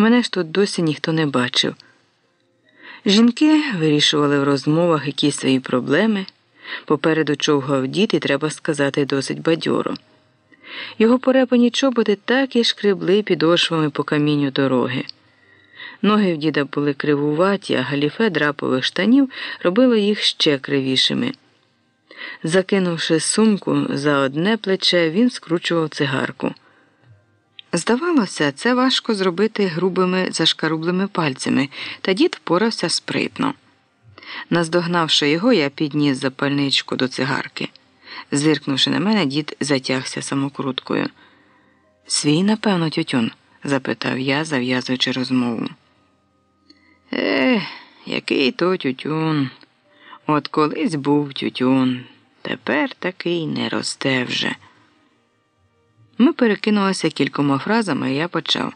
Мене ж тут досі ніхто не бачив. Жінки вирішували в розмовах якісь свої проблеми. Попереду човгав дід, і треба сказати, досить бадьоро. Його порепані чоботи так і шкребли підошвами по камінню дороги. Ноги в діда були кривуваті, а галіфе драпових штанів робило їх ще кривішими. Закинувши сумку за одне плече, він скручував цигарку. Здавалося, це важко зробити грубими зашкарублими пальцями, та дід впорався спритно. Наздогнавши його, я підніс запальничку до цигарки. Зиркнувши на мене, дід затягся самокруткою. Свій, напевно, тютюн? запитав я, зав'язуючи розмову. Е, який то тютюн. От колись був тютюн, тепер такий не росте вже. Ми перекинулися кількома фразами, і я почав.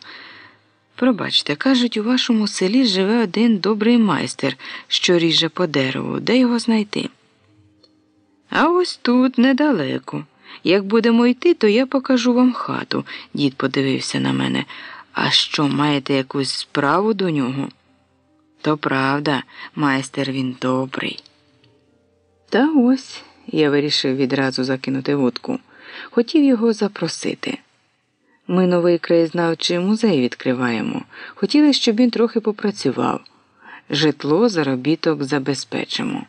Пробачте, кажуть, у вашому селі живе один добрий майстер, що ріже по дереву. Де його знайти? А ось тут недалеко. Як будемо йти, то я покажу вам хату, дід подивився на мене. А що, маєте якусь справу до нього? То правда, майстер він добрий. Та ось я вирішив відразу закинути вудку. Хотів його запросити. Ми новий краєзнавчий музей відкриваємо. Хотіли, щоб він трохи попрацював. Житло, заробіток забезпечимо.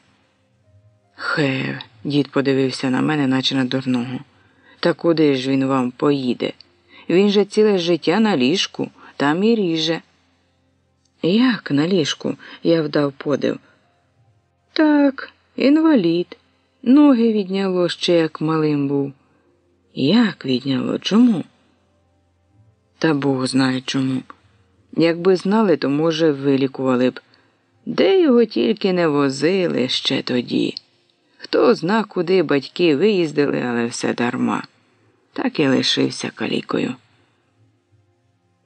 Хе, дід подивився на мене, наче на дурного. Та куди ж він вам поїде? Він же ціле життя на ліжку, там і ріже. Як на ліжку? я вдав подив. Так, інвалід. Ноги відняло ще як малим був. Як відняло? Чому? Та Бог знає чому. Якби знали, то, може, вилікували б. Де його тільки не возили ще тоді. Хто зна, куди батьки виїздили, але все дарма. Так і лишився калікою.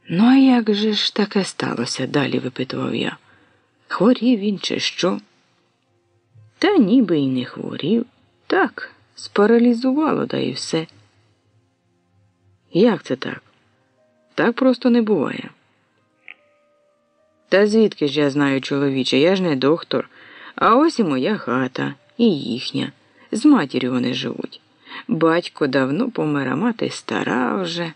Ну, а як же ж таке сталося? далі випитував я. Хворів він, чи що? Та ніби й не хворів. Так, спаралізувало, да і все. Як це так? Так просто не буває. Та звідки ж я знаю, чоловіче, я ж не доктор, а ось і моя хата, і їхня. З матір'ю вони живуть. Батько давно помер, а мати стара вже.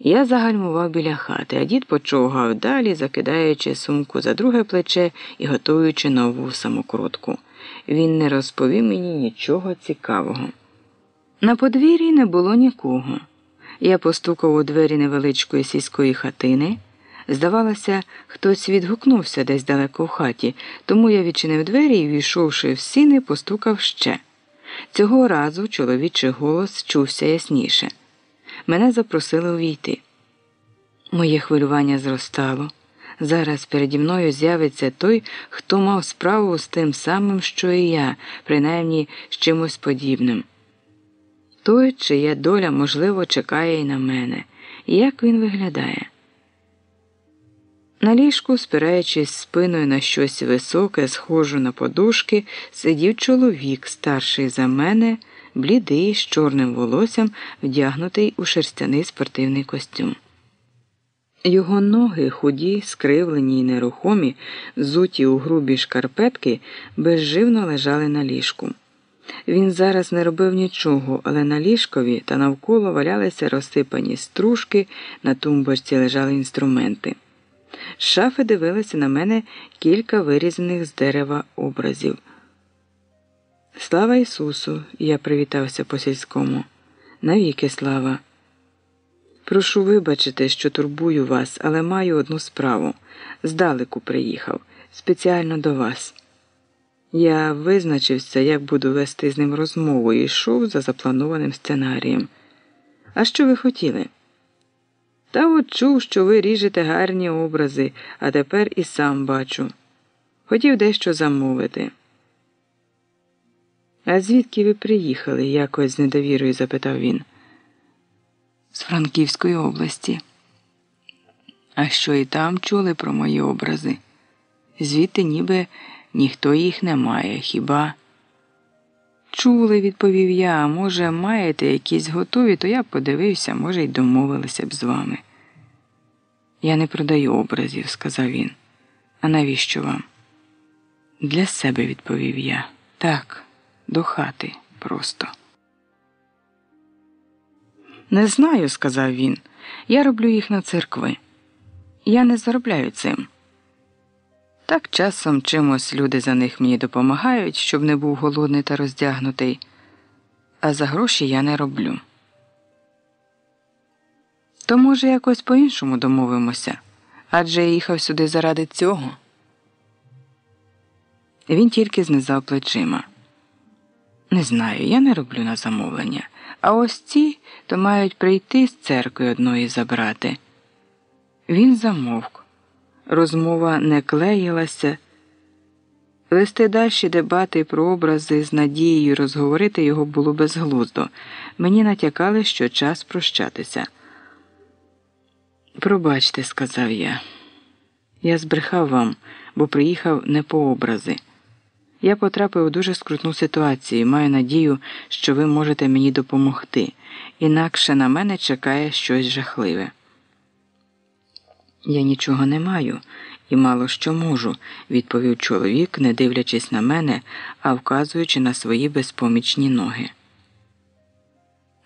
Я загальмував біля хати, а дід почовгав далі, закидаючи сумку за друге плече і готуючи нову самокрутку. Він не розповів мені нічого цікавого. На подвір'ї не було нікого. Я постукав у двері невеличкої сільської хатини. Здавалося, хтось відгукнувся десь далеко в хаті, тому я відчинив двері і, війшовши в сіни, постукав ще. Цього разу чоловічий голос чувся ясніше. Мене запросили увійти. Моє хвилювання зростало. Зараз переді мною з'явиться той, хто мав справу з тим самим, що і я, принаймні з чимось подібним. Той, чия доля, можливо, чекає і на мене. Як він виглядає? На ліжку, спираючись спиною на щось високе, схоже на подушки, сидів чоловік, старший за мене, блідий, з чорним волоссям, вдягнутий у шерстяний спортивний костюм. Його ноги, худі, скривлені й нерухомі, зуті у грубі шкарпетки, безживно лежали на ліжку. Він зараз не робив нічого, але на ліжкові та навколо валялися розсипані стружки, на тумбочці лежали інструменти. З шафи дивилися на мене кілька вирізаних з дерева образів. Слава Ісусу! Я привітався по сільському. Навіки слава. Прошу вибачити, що турбую вас, але маю одну справу. Здалеку приїхав, спеціально до вас. Я визначився, як буду вести з ним розмову і йшов за запланованим сценарієм. А що ви хотіли? Та от чув, що ви ріжете гарні образи, а тепер і сам бачу. Хотів дещо замовити. А звідки ви приїхали? якось з недовірою запитав він. З Франківської області. А що і там чули про мої образи? Звідти ніби ніхто їх не має, хіба? Чули, відповів я, може, маєте якісь готові, то я подивився, може, й домовилися б з вами. Я не продаю образів, сказав він. А навіщо вам? Для себе відповів я. Так, до хати просто. Не знаю, сказав він. Я роблю їх на церкви. Я не заробляю цим. Так часом чимось люди за них мені допомагають, щоб не був голодний та роздягнутий, а за гроші я не роблю. То, може, якось по іншому домовимося адже я їхав сюди заради цього. Він тільки знизав плечима. Не знаю, я не роблю на замовлення. А ось ці то мають прийти з церкви одної забрати. Він замовк. Розмова не клеїлася. Вести далі дебати про образи з надією розговорити його було безглуздо. Мені натякали, що час прощатися. Пробачте, сказав я. Я збрехав вам, бо приїхав не по образи. Я потрапив у дуже скрутну ситуацію маю надію, що ви можете мені допомогти, інакше на мене чекає щось жахливе. Я нічого не маю і мало що можу, відповів чоловік, не дивлячись на мене, а вказуючи на свої безпомічні ноги.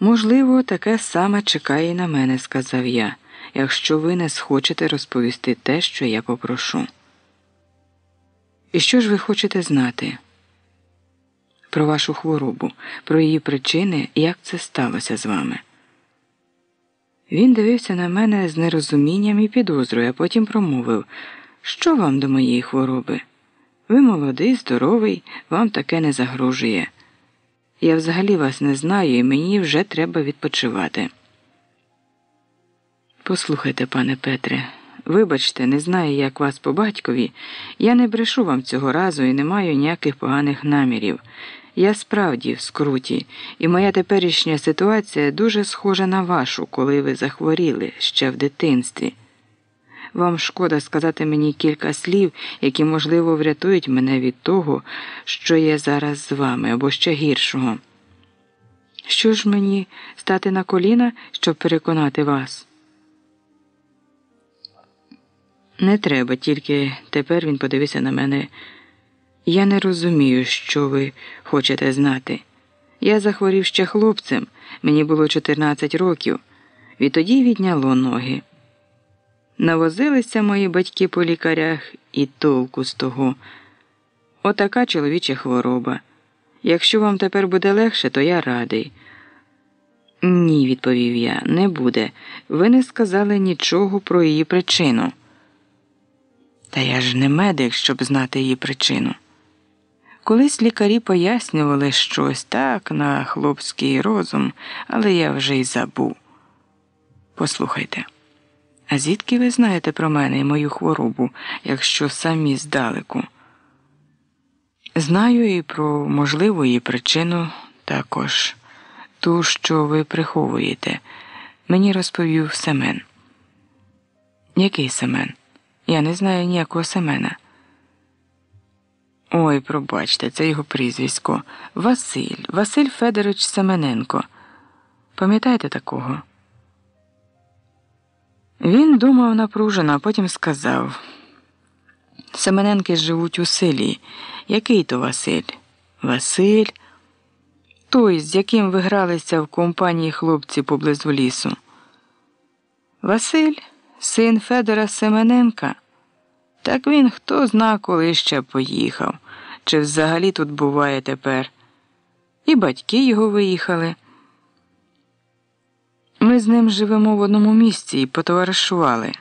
Можливо, таке саме чекає і на мене, сказав я, якщо ви не схочете розповісти те, що я попрошу. І що ж ви хочете знати? Про вашу хворобу, про її причини, як це сталося з вами? Він дивився на мене з нерозумінням і підозрою, а потім промовив Що вам до моєї хвороби? Ви молодий, здоровий, вам таке не загрожує. Я взагалі вас не знаю, і мені вже треба відпочивати. Послухайте, пане Петре. Вибачте, не знаю, як вас по батькові. Я не брешу вам цього разу і не маю ніяких поганих намірів. Я справді в скруті, і моя теперішня ситуація дуже схожа на вашу, коли ви захворіли ще в дитинстві. Вам шкода сказати мені кілька слів, які, можливо, врятують мене від того, що є зараз з вами, або ще гіршого. Що ж мені стати на коліна, щоб переконати вас? Не треба, тільки тепер він подивився на мене. Я не розумію, що ви хочете знати. Я захворів ще хлопцем, мені було 14 років, відтоді відняло ноги. Навозилися мої батьки по лікарях і толку з того. Отака чоловіча хвороба. Якщо вам тепер буде легше, то я радий. Ні, відповів я, не буде. Ви не сказали нічого про її причину. Та я ж не медик, щоб знати її причину. Колись лікарі пояснювали щось так на хлопський розум, але я вже й забув. Послухайте, а звідки ви знаєте про мене і мою хворобу, якщо самі здалеку? Знаю і про можливу її причину також ту, що ви приховуєте. Мені розповів Семен. Який Семен? Я не знаю ніякого Семена. Ой, пробачте, це його прізвисько. Василь, Василь Федорович Семененко. Пам'ятаєте такого? Він думав напружено, а потім сказав Семененки живуть у селі. Який то Василь? Василь, той, з яким ви гралися в компанії хлопці поблизу лісу. Василь, син Федора Семененка. Так він хто зна, коли ще поїхав, чи взагалі тут буває тепер. І батьки його виїхали. Ми з ним живемо в одному місці і потоваришували,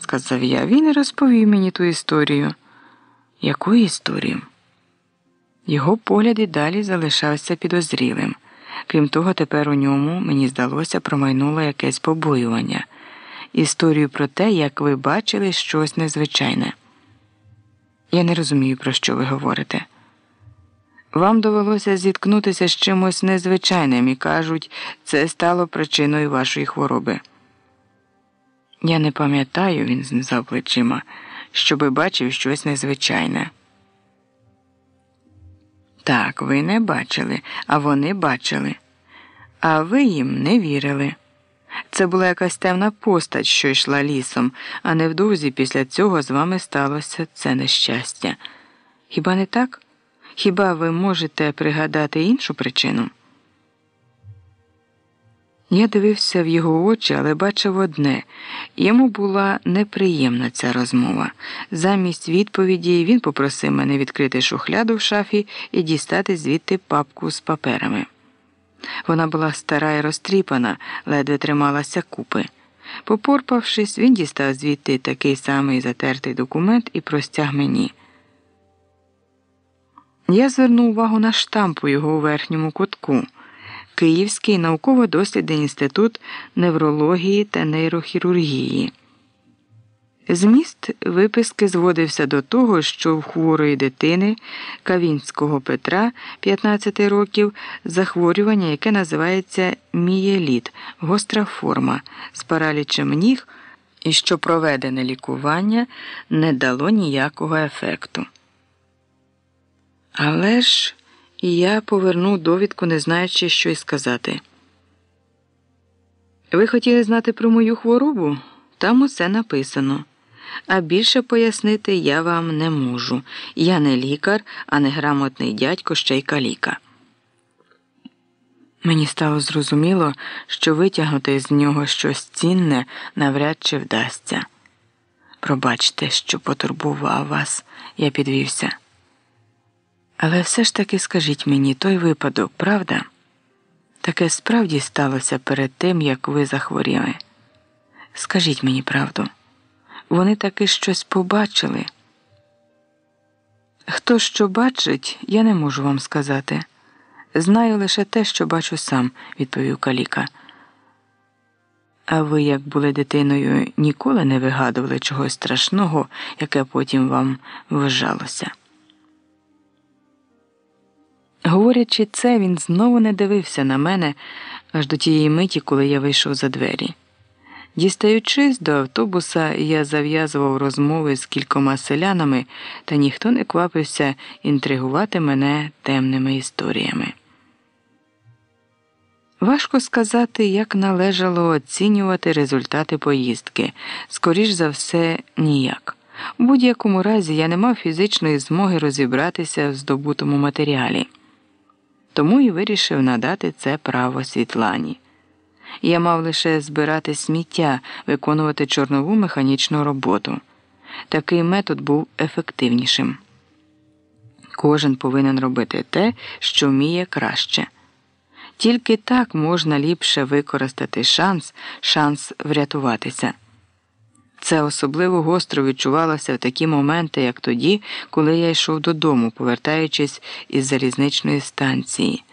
сказав я. Він і розповів мені ту історію. Яку історію? Його погляд і далі залишався підозрілим. Крім того, тепер у ньому, мені здалося, промайнуло якесь побоювання. Історію про те, як ви бачили щось незвичайне. Я не розумію, про що ви говорите. Вам довелося зіткнутися з чимось незвичайним і кажуть, це стало причиною вашої хвороби. Я не пам'ятаю, він знизав плечима, щоби бачив щось незвичайне. Так, ви не бачили, а вони бачили. А ви їм не вірили. Це була якась темна постать, що йшла лісом, а невдовзі після цього з вами сталося це нещастя. Хіба не так? Хіба ви можете пригадати іншу причину? Я дивився в його очі, але бачив одне йому була неприємна ця розмова. Замість відповіді він попросив мене відкрити шухляду в шафі і дістати звідти папку з паперами. Вона була стара і розтріпана, ледве трималася купи. Попорпавшись, він дістав звідти такий самий затертий документ і простяг мені. Я звернув увагу на штамп у його верхньому кутку. Київський науково-дослідний інститут неврології та нейрохірургії. Зміст виписки зводився до того, що в хворої дитини Кавінського Петра 15 років захворювання, яке називається мієліт, гостра форма з паралічем ніг, і що проведене лікування не дало ніякого ефекту. Але ж я повернув довідку, не знаючи, що й сказати. Ви хотіли знати про мою хворобу? Там усе написано. А більше пояснити я вам не можу. Я не лікар, а не грамотний дядько ще й каліка. Мені стало зрозуміло, що витягнути з нього щось цінне навряд чи вдасться. Пробачте, що потурбував вас, я підвівся. Але все ж таки скажіть мені той випадок, правда? Таке справді сталося перед тим, як ви захворіли. Скажіть мені правду, вони таки щось побачили. Хто що бачить, я не можу вам сказати. Знаю лише те, що бачу сам, відповів Каліка. А ви, як були дитиною, ніколи не вигадували чогось страшного, яке потім вам вважалося. Говорячи це, він знову не дивився на мене аж до тієї миті, коли я вийшов за двері. Дістаючись до автобуса, я зав'язував розмови з кількома селянами, та ніхто не квапився інтригувати мене темними історіями. Важко сказати, як належало оцінювати результати поїздки, скоріш за все, ніяк. У будь-якому разі я не мав фізичної змоги розібратися в здобутому матеріалі тому і вирішив надати це право Світлані. Я мав лише збирати сміття, виконувати чорнову механічну роботу. Такий метод був ефективнішим. Кожен повинен робити те, що вміє краще. Тільки так можна ліпше використати шанс, шанс врятуватися. Це особливо гостро відчувалося в такі моменти, як тоді, коли я йшов додому, повертаючись із залізничної станції.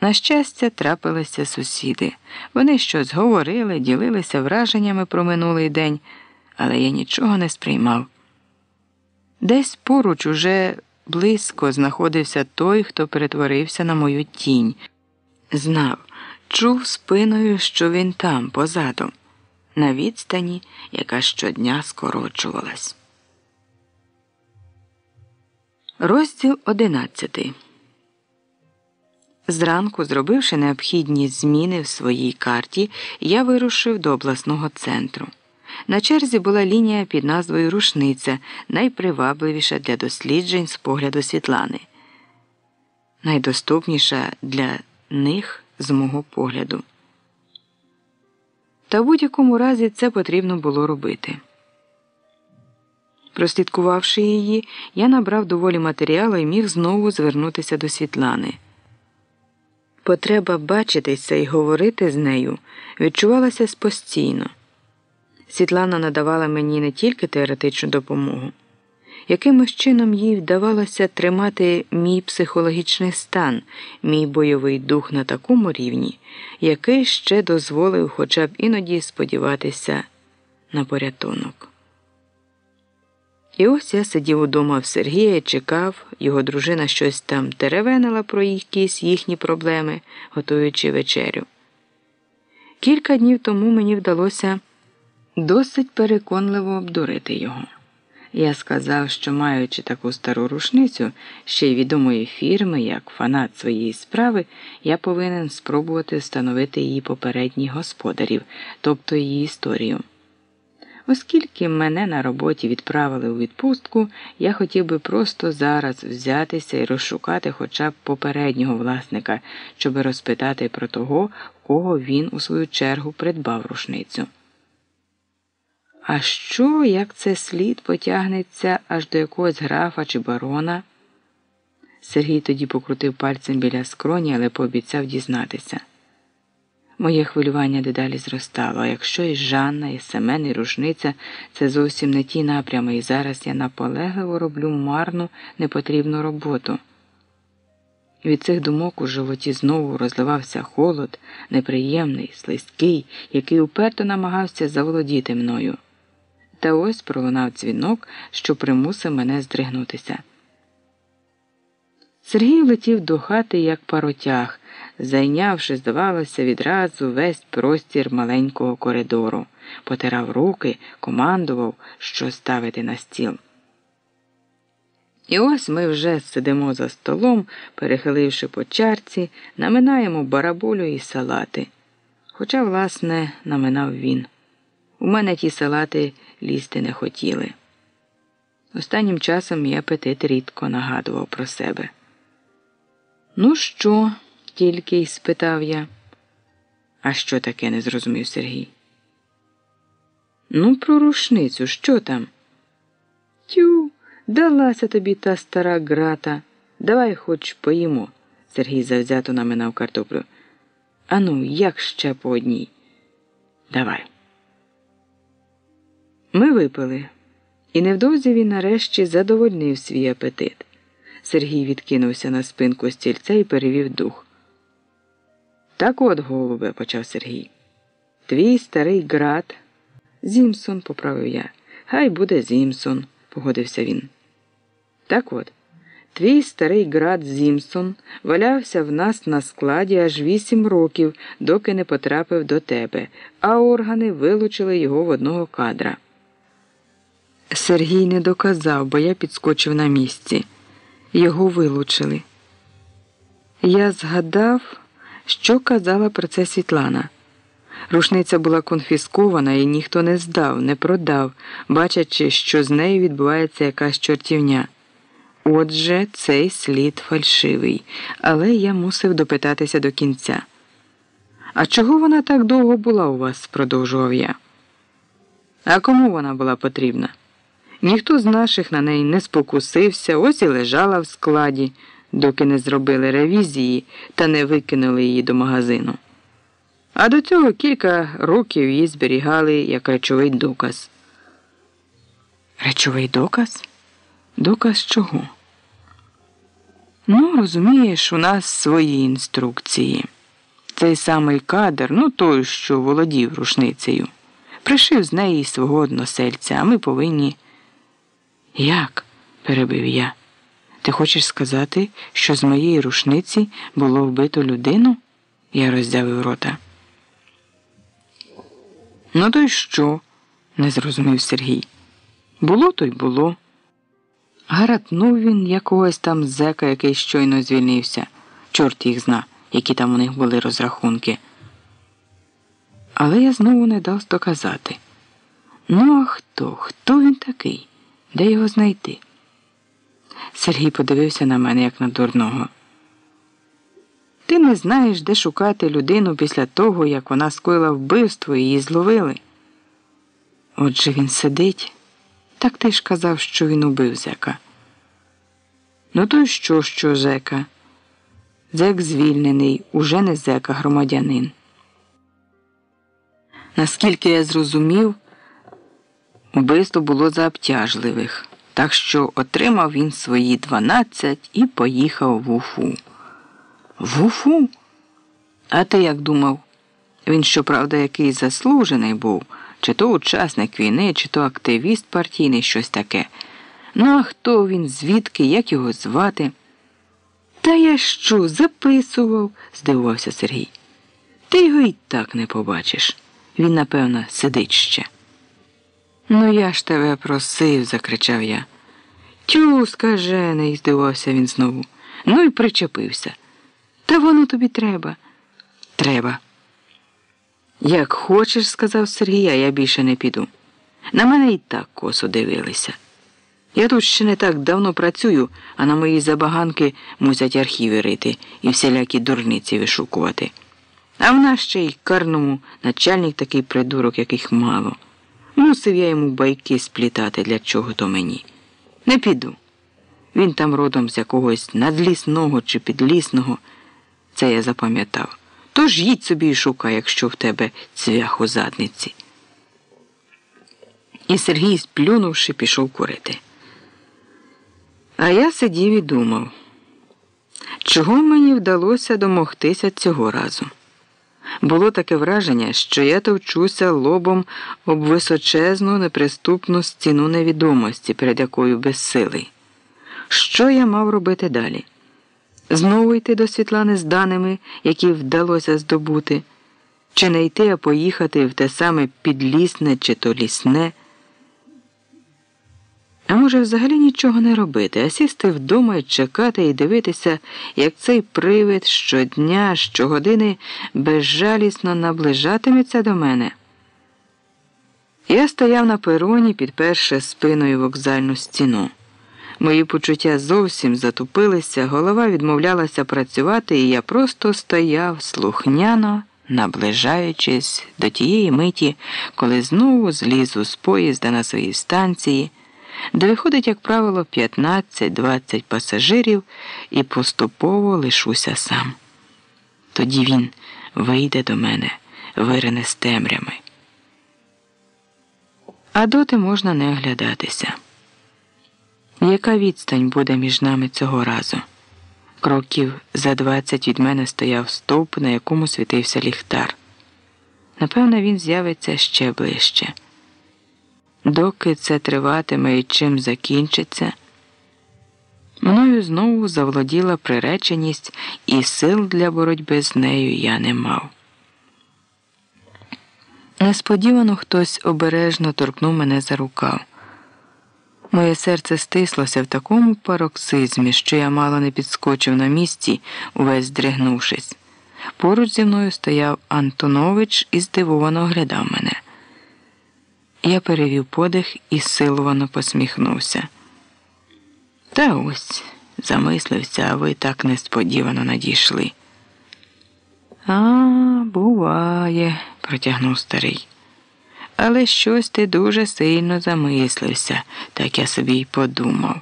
На щастя, трапилися сусіди. Вони щось говорили, ділилися враженнями про минулий день, але я нічого не сприймав. Десь поруч уже близько знаходився той, хто перетворився на мою тінь. Знав, чув спиною, що він там, позаду на відстані, яка щодня скорочувалась. Розділ одинадцятий. Зранку, зробивши необхідні зміни в своїй карті, я вирушив до обласного центру. На черзі була лінія під назвою Рушниця, найпривабливіша для досліджень з погляду Світлани, найдоступніша для них з мого погляду. Та в будь-якому разі це потрібно було робити. Прослідкувавши її, я набрав доволі матеріалу і міг знову звернутися до Світлани. Потреба бачитися і говорити з нею відчувалася постійно. Світлана надавала мені не тільки теоретичну допомогу якимось чином їй вдавалося тримати мій психологічний стан, мій бойовий дух на такому рівні, який ще дозволив хоча б іноді сподіватися на порятунок. І ось я сидів удома в Сергія і чекав, його дружина щось там теревенила про якісь їхні проблеми, готуючи вечерю. Кілька днів тому мені вдалося досить переконливо обдурити його. Я сказав, що маючи таку стару рушницю ще й відомої фірми, як фанат своєї справи, я повинен спробувати встановити її попередніх господарів, тобто її історію. Оскільки мене на роботі відправили у відпустку, я хотів би просто зараз взятися і розшукати хоча б попереднього власника, щоб розпитати про того, кого він у свою чергу придбав рушницю. А що, як це слід потягнеться аж до якогось графа чи барона? Сергій тоді покрутив пальцем біля скроні, але пообіцяв дізнатися. Моє хвилювання дедалі зростало, якщо і Жанна, і Семен, і рушниця це зовсім не ті напрями, і зараз я наполегливо роблю марну непотрібну роботу. Від цих думок у животі знову розливався холод, неприємний, слизький, який уперто намагався заволодіти мною. Та ось пролунав дзвінок, що примусив мене здригнутися. Сергій летів до хати, як паротяг, зайнявши, здавалося, відразу весь простір маленького коридору, потирав руки, командував, що ставити на стіл. І ось ми вже сидимо за столом, перехиливши по чарці, наминаємо барабулю і салати. Хоча, власне, наминав він. У мене ті салати лізти не хотіли. Останнім часом мій апетит рідко нагадував про себе. Ну що? Тільки й спитав я. А що таке? не зрозумів Сергій. Ну, про рушницю, що там? Тю, далася тобі та стара грата. Давай хоч поїмо. Сергій завзято наминав картоплю. Ану, як ще по одній? Давай. Ми випили, і невдовзі він нарешті задовольнив свій апетит. Сергій відкинувся на спинку стільця і перевів дух. Так от, голубе, почав Сергій. Твій старий град. Зімсон, поправив я. Хай буде Зімсон, погодився він. Так от, твій старий град Зімсон валявся в нас на складі аж вісім років, доки не потрапив до тебе, а органи вилучили його в одного кадра. Сергій не доказав, бо я підскочив на місці. Його вилучили. Я згадав, що казала про це Світлана. Рушниця була конфіскована і ніхто не здав, не продав, бачачи, що з нею відбувається якась чортівня. Отже, цей слід фальшивий, але я мусив допитатися до кінця. А чого вона так довго була у вас? продовжував я. А кому вона була потрібна? Ніхто з наших на неї не спокусився, ось і лежала в складі, доки не зробили ревізії та не викинули її до магазину. А до цього кілька років її зберігали як речовий доказ. Речовий доказ? Доказ чого? Ну, розумієш, у нас свої інструкції. Цей самий кадр, ну той, що володів рушницею, пришив з неї свого односельця, а ми повинні. Як? перебив я. Ти хочеш сказати, що з моєї рушниці було вбито людину? Я роздявив рота. Ну, то й що? не зрозумів Сергій. Було, то й було. Гаратнув він якогось там зека, який щойно звільнився. Чорт їх зна, які там у них були розрахунки. Але я знову не дав доказати. Ну, а хто? Хто він такий? Де його знайти? Сергій подивився на мене, як на дурного. Ти не знаєш, де шукати людину після того, як вона скоїла вбивство і її зловили. Отже він сидить. Так ти ж казав, що він убив зека. Ну, то що, що зека? Зек звільнений, уже не зека громадянин. Наскільки я зрозумів, Убивство було за обтяжливих, так що отримав він свої дванадцять і поїхав в Уфу. В Уфу? А ти як думав? Він, щоправда, якийсь заслужений був, чи то учасник війни, чи то активіст партійний, щось таке. Ну, а хто він, звідки, як його звати? Та я що, записував, здивувався Сергій. Ти його і так не побачиш. Він, напевно, сидить ще. Ну, я ж тебе просив, закричав я. Тю, скажений, здивувався він знову. Ну і причепився. Та воно тобі треба. Треба. Як хочеш, сказав Сергій, а я більше не піду. На мене і так косо дивилися. Я тут ще не так давно працюю, а на мої забаганки мусять архіви рити і всілякі дурниці вишукувати. А в нас ще й карному начальник такий придурок, яких мало. Мусив я йому байки сплітати для чого то мені. Не піду. Він там родом з якогось надлісного чи підлісного. Це я запам'ятав. Тож їдь собі і шукай, якщо в тебе цвях у задниці. І Сергій, сплюнувши, пішов курити. А я сидів і думав, чого мені вдалося домогтися цього разу. Було таке враження, що я товчуся лобом об височезну неприступну стіну невідомості, перед якою безсилий. Що я мав робити далі? Знову йти до Світлани з даними, які вдалося здобути, чи не йти, а поїхати в те саме підлісне чи то лісне. А може, взагалі нічого не робити, а сісти вдома і чекати і дивитися, як цей привид щодня, щогодини безжалісно наближатиметься до мене. Я стояв на пероні, підперши спиною вокзальну стіну. Мої почуття зовсім затупилися, голова відмовлялася працювати, і я просто стояв слухняно, наближаючись до тієї миті, коли знову злізу з поїзда на своїй станції де виходить, як правило, 15-20 пасажирів і поступово лишуся сам. Тоді він вийде до мене, вирине з темрями. А доти можна не оглядатися. Яка відстань буде між нами цього разу? Кроків за двадцять від мене стояв стовп, на якому світився ліхтар. Напевно, він з'явиться ще ближче. Доки це триватиме і чим закінчиться, мною знову заволоділа приреченість, і сил для боротьби з нею я не мав. Несподівано хтось обережно торкнув мене за рукав. Моє серце стислося в такому пароксизмі, що я мало не підскочив на місці, увесь здригнувшись. Поруч зі мною стояв Антонович і здивовано оглядав мене. Я перевів подих і силовано посміхнувся. Та ось, замислився, а ви так несподівано надійшли. А, буває, протягнув старий. Але щось ти дуже сильно замислився, так я собі й подумав.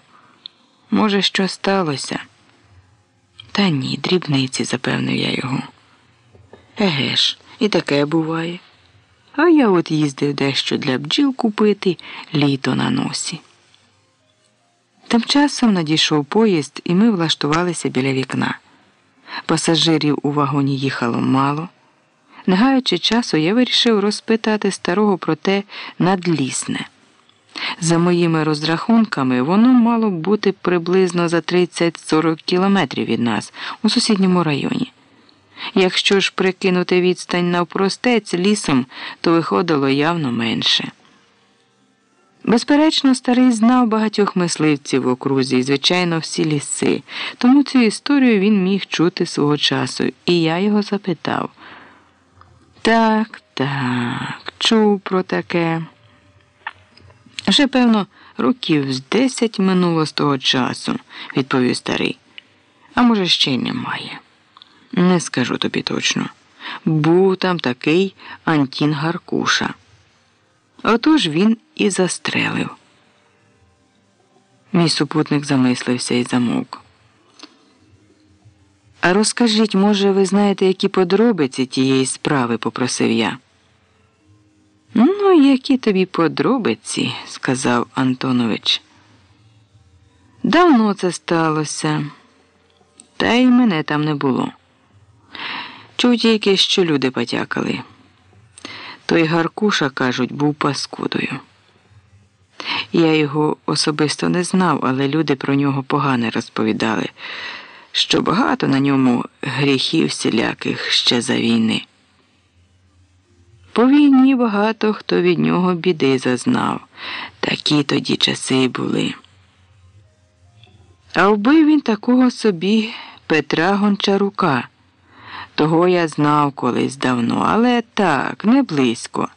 Може, що сталося? Та ні, дрібниці, запевнив я його. Еге ж, і таке буває. А я от їздив дещо для бджіл купити літо на носі. Тим часом надійшов поїзд, і ми влаштувалися біля вікна. Пасажирів у вагоні їхало мало. Не гаючи часу, я вирішив розпитати старого про те надлісне. За моїми розрахунками, воно мало бути приблизно за 30-40 кілометрів від нас у сусідньому районі. Якщо ж прикинути відстань навпростець лісом, то виходило явно менше. Безперечно, старий знав багатьох мисливців в окрузі звичайно, всі ліси, тому цю історію він міг чути свого часу, і я його запитав. Так, так, чув про таке. Вже, певно, років з десять минуло з того часу, відповів старий. А може, ще й немає. Не скажу тобі точно. Був там такий Антін Гаркуша. Отож він і застрелив. Мій супутник замислився і замовк. А розкажіть, може, ви знаєте, які подробиці тієї справи? попросив я. Ну, які тобі подробиці, сказав Антонович. Давно це сталося, та й мене там не було. Чув тільки, що люди потякали. Той Гаркуша, кажуть, був паскудою. Я його особисто не знав, але люди про нього погано розповідали, що багато на ньому гріхів всіляких ще за війни. По війні багато хто від нього біди зазнав. Такі тоді часи були. А вбив він такого собі Петра Гончарука. Того я знав колись давно, але так, не близько.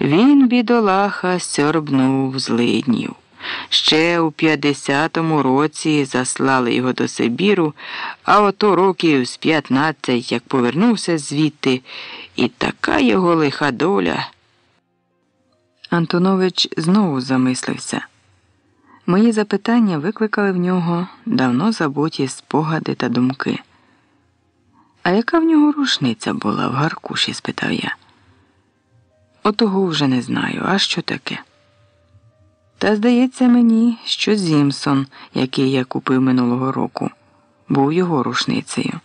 Він, бідолаха, сьорбнув злиднів. Ще у 50-му році заслали його до Сибіру, а ото років з 15, як повернувся звідти, і така його лиха доля. Антонович знову замислився. Мої запитання викликали в нього давно забуті спогади та думки. А яка в нього рушниця була в Гаркуші? спитав я. Отого вже не знаю, а що таке? Та здається мені, що Зімсон, який я купив минулого року, був його рушницею.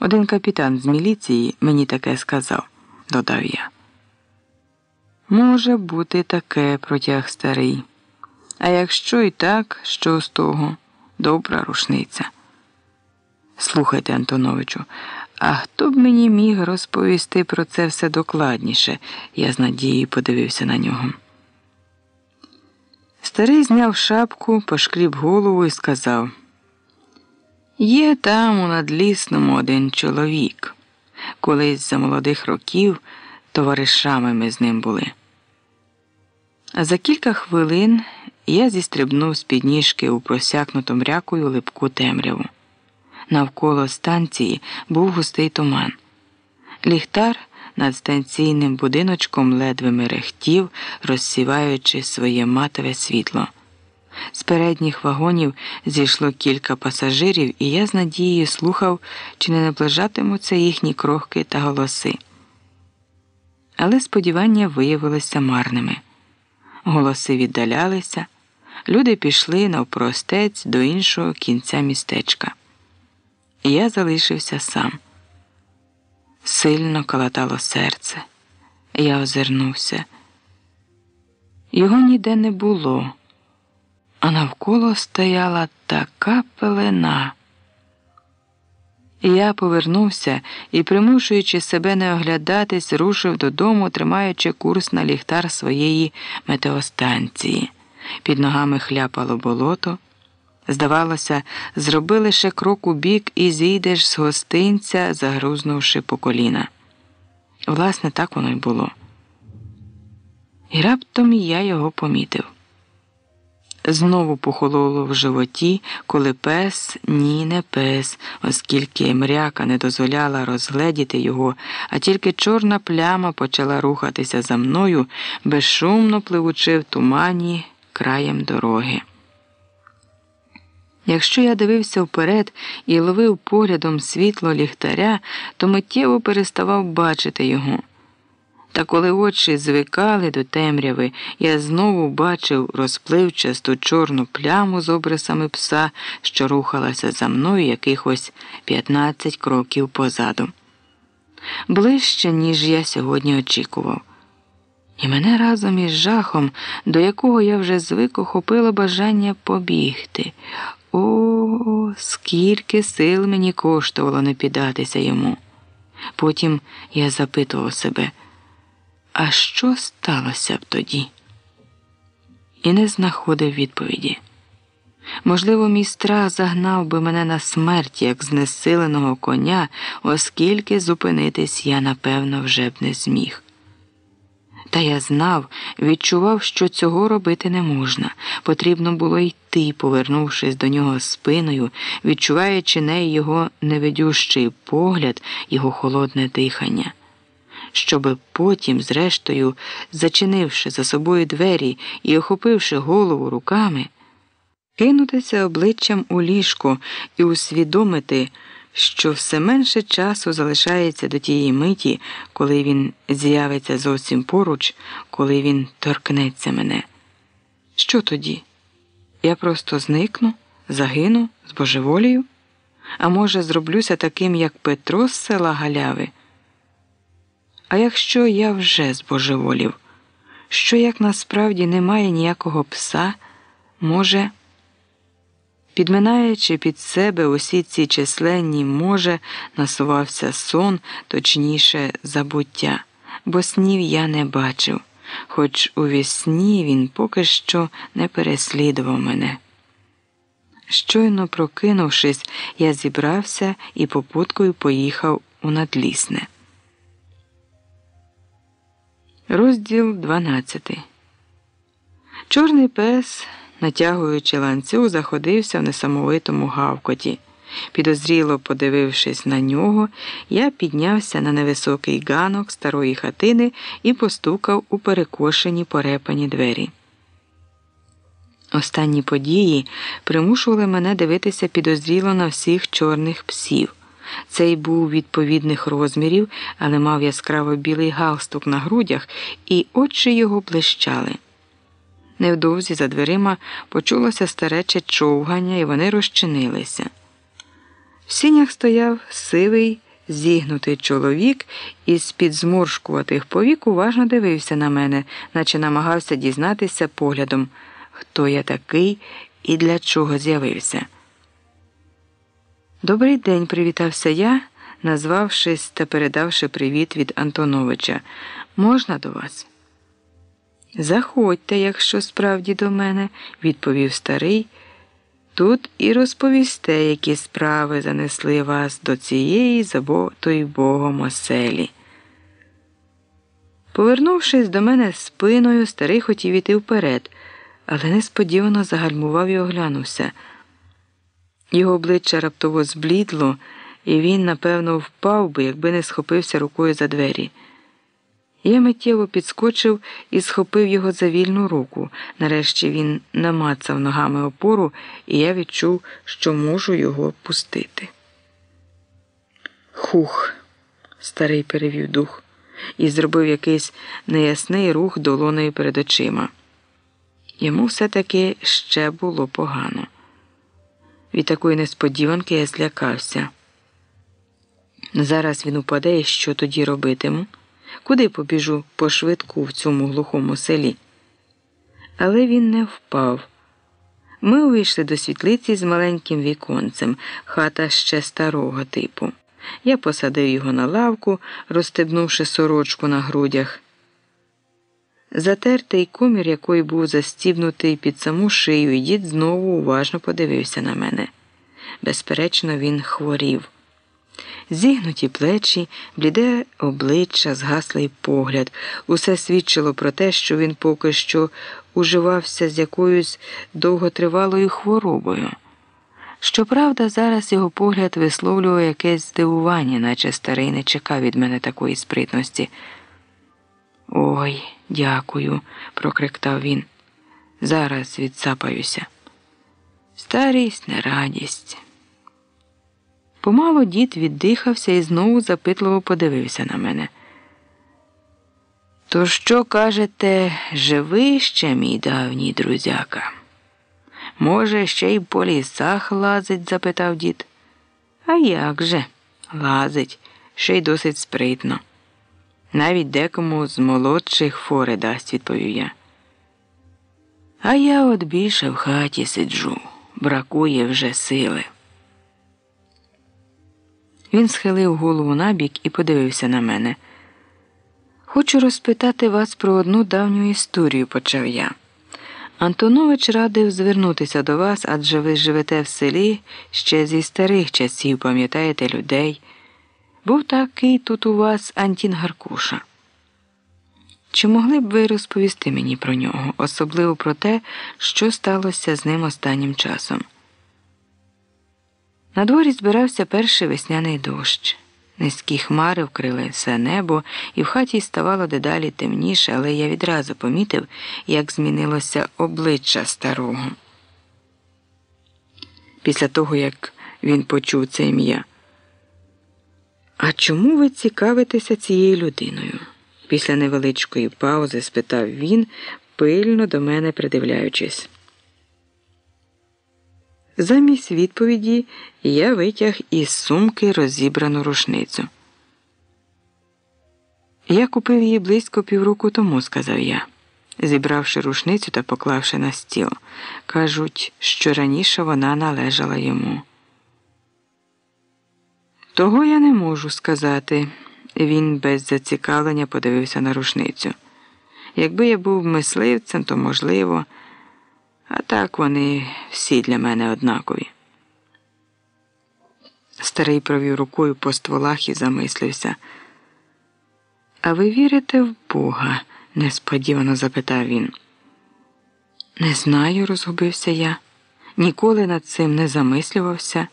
Один капітан з міліції мені таке сказав, додав я. Може бути таке, протяг старий. А якщо і так, що з того добра рушниця. Слухайте, Антоновичу, а хто б мені міг розповісти про це все докладніше? Я з надією подивився на нього. Старий зняв шапку, пошкліб голову і сказав: Є там у надлісному один чоловік. Колись за молодих років товаришами ми з ним були. А за кілька хвилин я зістрибнув з підніжки у просякнуту мрякою липку темряву. Навколо станції був густий туман. Ліхтар над станційним будиночком ледве мерехтів, розсіваючи своє матове світло. З передніх вагонів зійшло кілька пасажирів, і я з надією слухав, чи не наближатимуться їхні крохки та голоси. Але сподівання виявилися марними. Голоси віддалялися, люди пішли навпростець до іншого кінця містечка. І я залишився сам. Сильно калатало серце. Я озирнувся. Його ніде не було, а навколо стояла така пелена. Я повернувся і, примушуючи себе не оглядатись, рушив додому, тримаючи курс на ліхтар своєї метеостанції. Під ногами хляпало болото. Здавалося, зроби лише крок у бік і зійдеш з гостинця, загрузнувши по коліна. Власне, так воно й було. І раптом я його помітив. Знову похололо в животі, коли пес ні, не пес, оскільки мряка не дозволяла розгледіти його, а тільки чорна пляма почала рухатися за мною, безшумно пливучи в тумані краєм дороги. Якщо я дивився вперед і ловив поглядом світло ліхтаря, то миттєво переставав бачити його. Та коли очі звикали до темряви, я знову бачив розпливчасту чорну пляму з обрисами пса, що рухалася за мною якихось 15 кроків позаду. Ближче, ніж я сьогодні очікував. І мене разом із жахом, до якого я вже звик охопило бажання побігти. О, скільки сил мені коштувало не піддатися йому. Потім я запитував себе, а що сталося б тоді? І не знаходив відповіді. Можливо, мій страх загнав би мене на смерть, як знесиленого коня, оскільки зупинитись я, напевно, вже б не зміг. Та я знав, відчував, що цього робити не можна. Потрібно було йти, повернувшись до нього спиною, відчуваючи неї його невидющий погляд, його холодне дихання. Щоби потім, зрештою, зачинивши за собою двері і охопивши голову руками, кинутися обличчям у ліжко і усвідомити що все менше часу залишається до тієї миті, коли він з'явиться зовсім поруч, коли він торкнеться мене. Що тоді? Я просто зникну, загину з божеволію? А може, зроблюся таким, як Петро з села Галяви? А якщо я вже збожеволів, що як насправді немає ніякого пса, може. Підминаючи під себе усі ці численні, може, насувався сон, точніше, забуття. бо снів я не бачив, хоч у вісні він поки що не переслідував мене. Щойно прокинувшись, я зібрався і попуткою поїхав у надлісне. Розділ 12 Чорний пес, натягуючи ланцюг, заходився в несамовитому гавкоті. Підозріло подивившись на нього, я піднявся на невисокий ганок старої хатини і постукав у перекошені порепані двері. Останні події примушували мене дивитися підозріло на всіх чорних псів. Цей був відповідних розмірів, але мав яскраво білий галстук на грудях, і очі його блищали. Невдовзі за дверима почулося старече човгання, і вони розчинилися. В сінях стояв сивий, зігнутий чоловік і з під зморшкуватих повік уважно дивився на мене, наче намагався дізнатися поглядом, хто я такий і для чого з'явився. Добрий день, привітався я, назвавшись та передавши привіт від Антоновича. Можна до вас? Заходьте, якщо справді до мене, відповів старий. Тут і розповісте, які справи занесли вас до цієї заботої Богом оселі. Повернувшись до мене спиною, старий хотів іти вперед, але несподівано загальмував і оглянувся. Його обличчя раптово зблідло, і він, напевно, впав би, якби не схопився рукою за двері. Я миттєво підскочив і схопив його за вільну руку. Нарешті він намацав ногами опору, і я відчув, що можу його пустити. Хух, старий перевів дух і зробив якийсь неясний рух долоною перед очима. Йому все-таки ще було погано. Від такої несподіванки я злякався. Зараз він упаде і що тоді робитиму? Куди побіжу по швидку в цьому глухому селі? Але він не впав. Ми увійшли до світлиці з маленьким віконцем, хата ще старого типу. Я посадив його на лавку, розстебнувши сорочку на грудях. Затертий комір, який був застібнутий під саму шию, дід знову уважно подивився на мене. Безперечно, він хворів. Зігнуті плечі, бліде обличчя, згаслий погляд, усе свідчило про те, що він поки що уживався з якоюсь довготривалою хворобою. Щоправда, зараз його погляд висловлював якесь здивування, наче старий не чекав від мене такої спритності. Ой, дякую, прокриктав він. Зараз відсапаюся. Старість не радість. Помало дід віддихався і знову запитливо подивився на мене. То що кажете, живий ще, мій давній друзяка? Може, ще й по лісах лазить? запитав дід. А як же? Лазить, ще й досить спритно. Навіть декому з молодших фори дасть, відповів я. А я от більше в хаті сиджу, бракує вже сили. Він схилив голову набік і подивився на мене. Хочу розпитати вас про одну давню історію, почав я. Антонович радив звернутися до вас, адже ви живете в селі ще зі старих часів, пам'ятаєте людей. Був такий тут у вас Антін Гаркуша. Чи могли б ви розповісти мені про нього, особливо про те, що сталося з ним останнім часом? На дворі збирався перший весняний дощ. Низькі хмари вкрили все небо, і в хаті ставало дедалі темніше, але я відразу помітив, як змінилося обличчя старого. Після того, як він почув це ім'я. А чому ви цікавитеся цією людиною? Після невеличкої паузи спитав він, пильно до мене придивляючись. Замість відповіді я витяг із сумки розібрану рушницю. Я купив її близько півроку тому, сказав я, зібравши рушницю та поклавши на стіл. Кажуть, що раніше вона належала йому. Того я не можу сказати, Він без зацікавлення подивився на рушницю. Якби я був мисливцем, то можливо, а так вони всі для мене однакові. Старий провів рукою по стволах і замислився. А ви вірите в Бога? несподівано запитав він. Не знаю, розгубився я. Ніколи над цим не замислювався.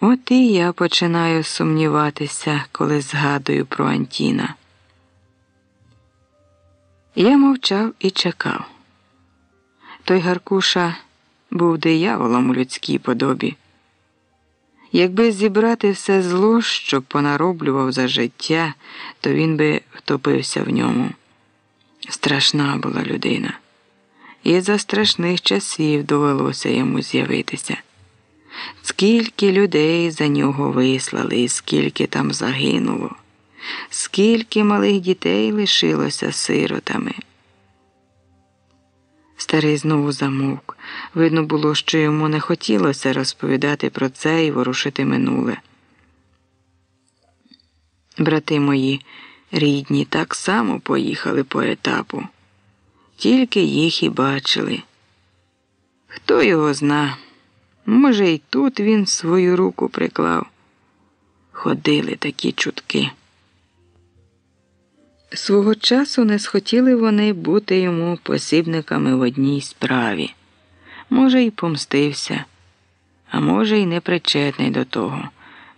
От і я починаю сумніватися, коли згадую про Антіна. Я мовчав і чекав. Той Гаркуша був дияволом у людській подобі. Якби зібрати все зло, що понароблював за життя, то він би втопився в ньому. Страшна була людина, і за страшних часів довелося йому з'явитися. Скільки людей за нього вислали, і скільки там загинуло, скільки малих дітей лишилося сиротами. Старий знову замовк. Видно було, що йому не хотілося розповідати про це і ворушити минуле. Брати мої рідні так само поїхали по етапу, тільки їх і бачили. Хто його зна, може, й тут він свою руку приклав. Ходили такі чутки. Свого часу не схотіли вони бути йому посібниками в одній справі. Може, й помстився, а може, й не причетний до того.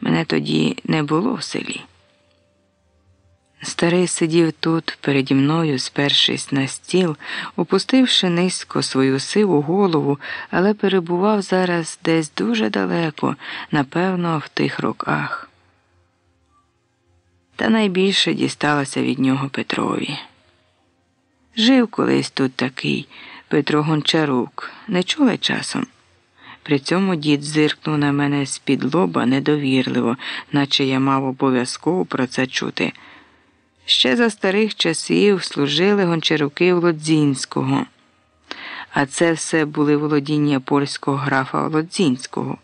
Мене тоді не було в селі. Старий сидів тут переді мною, спершись на стіл, опустивши низько свою сиву голову, але перебував зараз десь дуже далеко, напевно, в тих роках. Та найбільше дісталося від нього Петрові. Жив колись тут такий Петро Гончарук, не чули часом. При цьому дід зиркнув на мене з-під лоба недовірливо, наче я мав обов'язково про це чути. Ще за старих часів служили гончаруки Володзінського, а це все були володіння польського графа Володзінського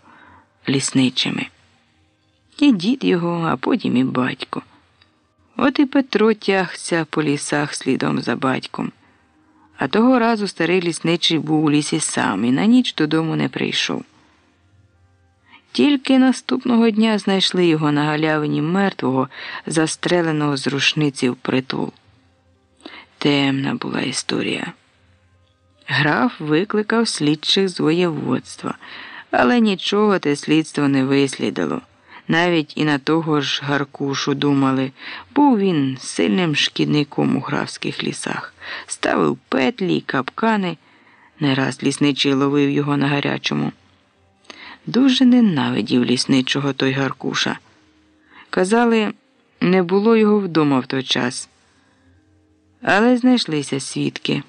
лісничими. І дід його, а потім і батько. От і Петро тягся по лісах слідом за батьком. А того разу старий лісничий був у лісі сам і на ніч додому не прийшов. Тільки наступного дня знайшли його на галявині мертвого, застреленого з рушниці в притул. Темна була історія. Граф викликав слідчих з воєводства, але нічого те слідство не вислідало. Навіть і на того ж Гаркушу думали, був він сильним шкідником у графських лісах, ставив петлі й капкани, не раз лісничий ловив його на гарячому. Дуже ненавидів лісничого той Гаркуша. Казали, не було його вдома в той час. Але знайшлися свідки.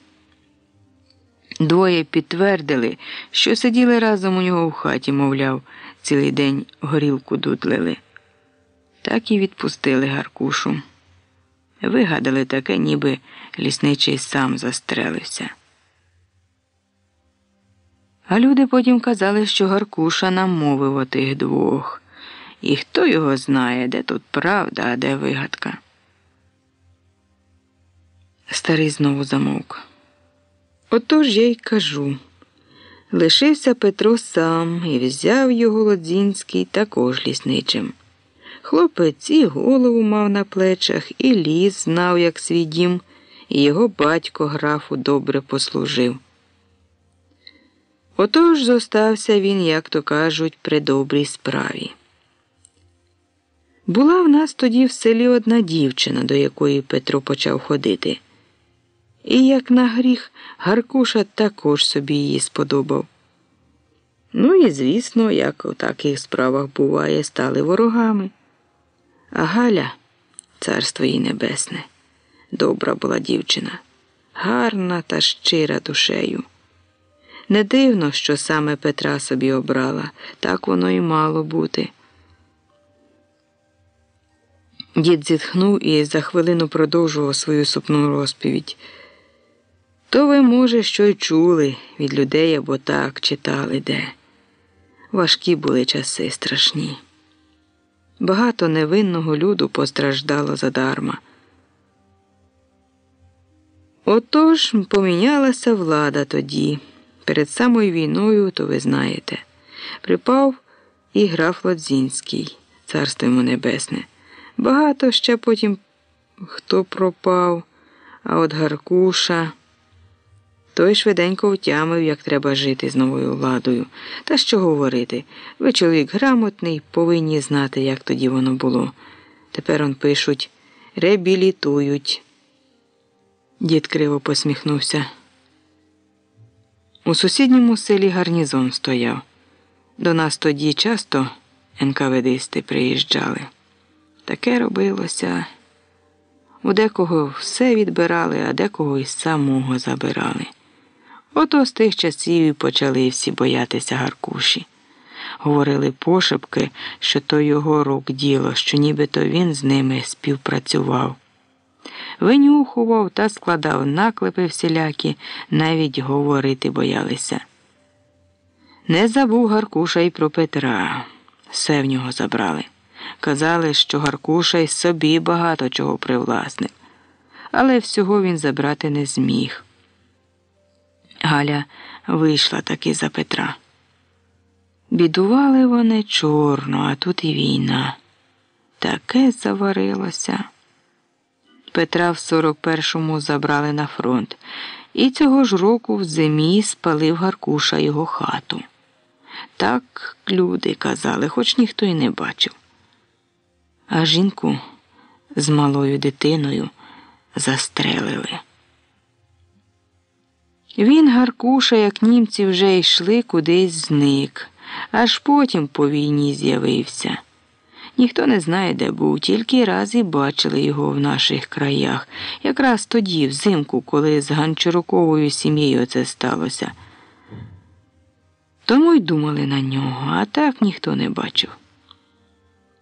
Двоє підтвердили, що сиділи разом у нього в хаті, мовляв, цілий день горілку дудлили. Так і відпустили Гаркушу. Вигадали таке, ніби лісничий сам застрелився. А люди потім казали, що Гаркуша намовив отих двох. І хто його знає, де тут правда, а де вигадка. Старий знову замовк. Отож я й кажу. Лишився Петро сам і взяв його Лодзінський також лісничим. Хлопець і голову мав на плечах, і ліс знав, як свій дім, і його батько графу добре послужив. Отож зостався він, як то кажуть, при добрій справі. Була в нас тоді в селі одна дівчина, до якої Петро почав ходити. І, як на гріх, Гаркуша також собі її сподобав. Ну і, звісно, як у таких справах буває, стали ворогами. А Галя, царство їй небесне, добра була дівчина, гарна та щира душею. Не дивно, що саме Петра собі обрала, так воно і мало бути. Дід зітхнув і за хвилину продовжував свою супну розповідь. То ви, може, що й чули від людей або так читали де. Важкі були часи страшні. Багато невинного люду постраждало задарма. Отож помінялася влада тоді. Перед самою війною, то ви знаєте, припав і граф Лодзінський, царство йому небесне. Багато ще потім хто пропав, а от Гаркуша. Той швиденько втямив, як треба жити з новою владою. Та що говорити? Ви чоловік грамотний, повинні знати, як тоді воно було. Тепер он пишуть реабілітують. Дід криво посміхнувся. У сусідньому селі гарнізон стояв. До нас тоді часто НКВДисти приїжджали. Таке робилося. У декого все відбирали, а декого із самого забирали. Ото з тих часів і почали всі боятися Гаркуші. Говорили пошепки, що то його рук діло, що нібито він з ними співпрацював. Винюхував та складав наклепи всілякі, навіть говорити боялися. Не забув Гаркуша й про Петра. Все в нього забрали. Казали, що Гаркуша й собі багато чого привласнив, але всього він забрати не зміг. Галя вийшла таки за Петра. Бідували вони чорно, а тут і війна. Таке заварилося. Петра в 41-му забрали на фронт, і цього ж року в зимі спалив Гаркуша його хату. Так люди казали, хоч ніхто й не бачив. А жінку з малою дитиною застрелили. Він, Гаркуша, як німці вже йшли, кудись зник, аж потім по війні з'явився. Ніхто не знає, де був, тільки раз і бачили його в наших краях, якраз тоді, взимку, коли з Ганчуруковою сім'єю це сталося. Тому й думали на нього, а так ніхто не бачив.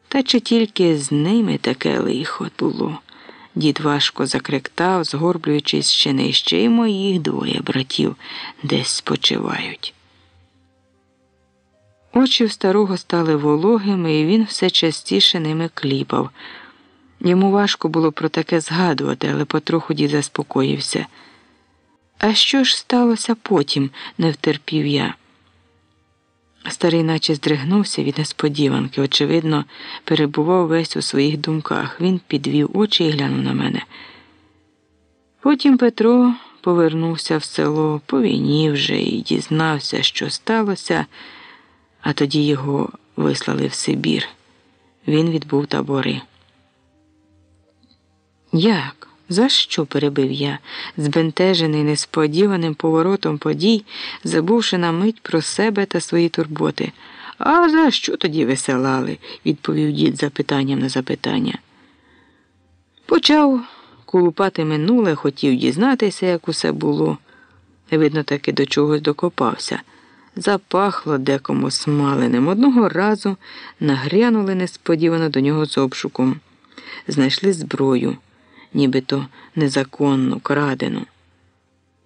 Та чи тільки з ними таке лихо було? Дід важко закректав, згорблюючись ще нижче, і моїх двоє братів десь спочивають. Очі в старого стали вологими, і він все частіше ними кліпав. Йому важко було про таке згадувати, але потроху дід заспокоївся. А що ж сталося потім? не втерпів я. Старий наче здригнувся від несподіванки, очевидно, перебував весь у своїх думках. Він підвів очі і глянув на мене. Потім Петро повернувся в село, по війні вже і дізнався, що сталося, а тоді його вислали в Сибір. Він відбув табори. Як? За що перебив я, збентежений несподіваним поворотом подій, забувши на мить про себе та свої турботи. А за що тоді веселали? відповів дід запитанням на запитання. Почав колупати минуле, хотів дізнатися, як усе було. Видно, таки до чогось докопався. Запахло декому смаленим. Одного разу нагрянули несподівано до нього з обшуком. Знайшли зброю нібито незаконну, крадену.